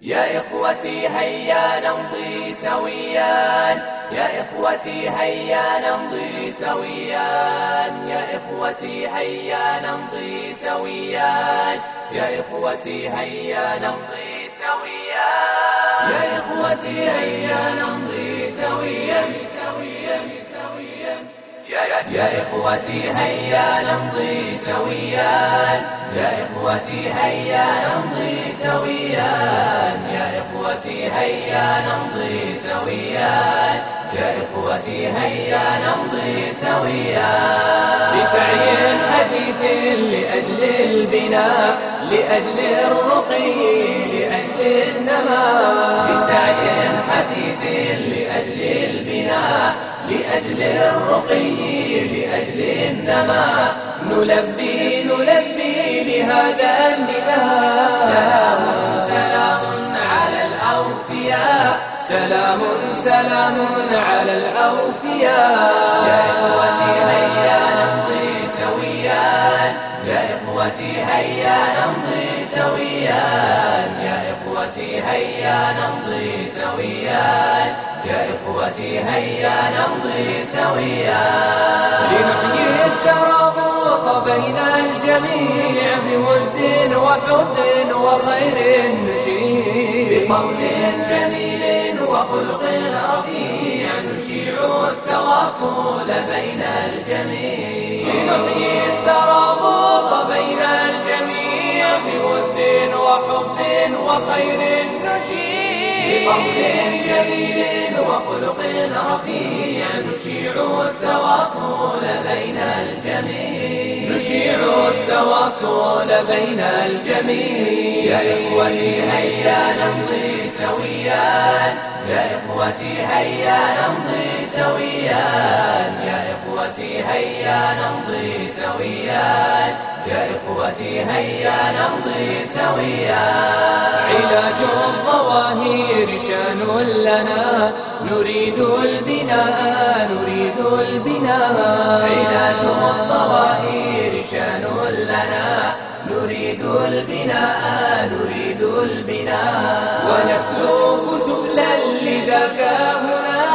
يا إخوتي هيا نمضي سويا. يا إخوتي هيا نمضي سويا. يا إخوتي هيا نمضي سويا. يا إخوتي هيا نمضي سويا. يا إخوتي هيا نمضي سويا. سويا سويا يا إخوتي هيا نمضي سويا. يا إخوتي هيا نمضي سويا. يا إخوتي هيا نمضي سويا. يا إخوتي هيا نمضي سويا. بسعي حثيث لأجل البناء لأجل الرقي لأجل النماء. بسعي حثيث لأجل البناء لأجل الرقي لأجل النماء. نلبي نلبي سلام سلام على الأوفياء. سلام سلام على الأوفياء. يا إخوتي هيا نمضي سويا. يا إخوتي هيا نمضي سويا. يا إخوتي هيا نمضي سويا. يا إخوتي هيا نمضي سويا. بين الجميع بود وحب وخير نشير. بقول جميل وخلق رفيع نشيع التواصل بين الجميع. لنحيي الترابط بين الجميع بود وحب وخير نشير. بقول جميل وخلق رفيع نشيع التواصل بين الجميع. نشيع التواصل بين الجميع. يا إخوتي هيا نمضي سويا. يا إخوتي هيا نمضي سويا. يا إخوتي هيا نمضي سويا. يا إخوتي هيا نمضي سويا. البناء. علاج الظواهر شأن لنا. نريد البناء نريد البناء. ونسلوك سبلا لذاك هنا.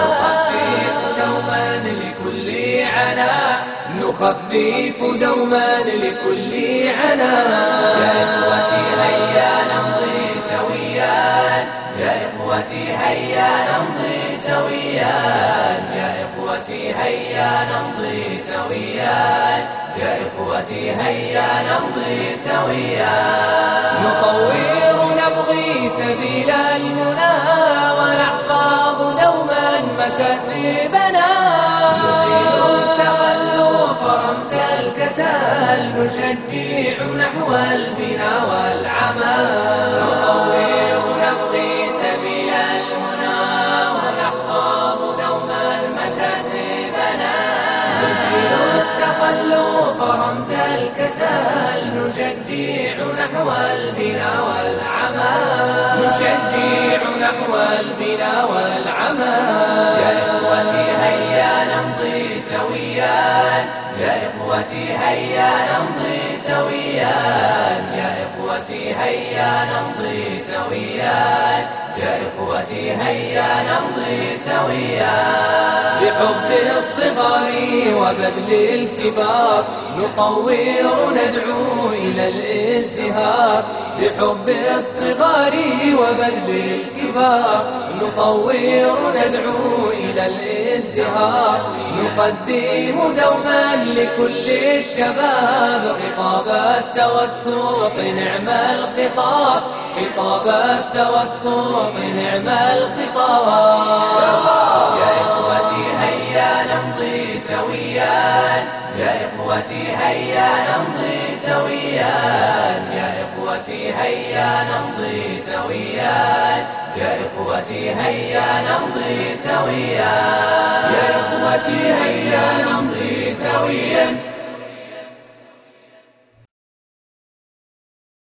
نخفف دوما لكل عنا. نخفف دوما لكل عنا. يا إخوتي هيا نمضي سويا. يا إخوتي هيا نمضي سويا. هيا نمضي سويا يا إخوتي هيا نمضي سويا. نطور نبغي سبيل المنى ونحفظ دوما مكاسبنا. نزيل التخلف رمز الكسل نشجع نحو البنا والعمل رمز الكسل نشجع نحو البنا والعمل. نشجع نحو البنا والعمل. يا إخوتي هيا نمضي سويا. يا إخوتي هيا نمضي سويا. يا إخوتي هيا نمضي سويا. يا إخوتي هيا نمضي سويا. بحب الصغار وبذل الكبار نطور ندعو إلى الازدهار. بحب الصغار وبذل الكبار نطور ندعو إلى الازدهار. نقدم دوما لكل الشباب خطاب التوسط نعم الخطاب. خطاب التوسط نعم الخطاب. إخوتي هيا نمضي سويا. يا إخوتي هيا نمضي سويا. يا إخوتي هيا نمضي سويا. يا إخوتي هيا نمضي سويا.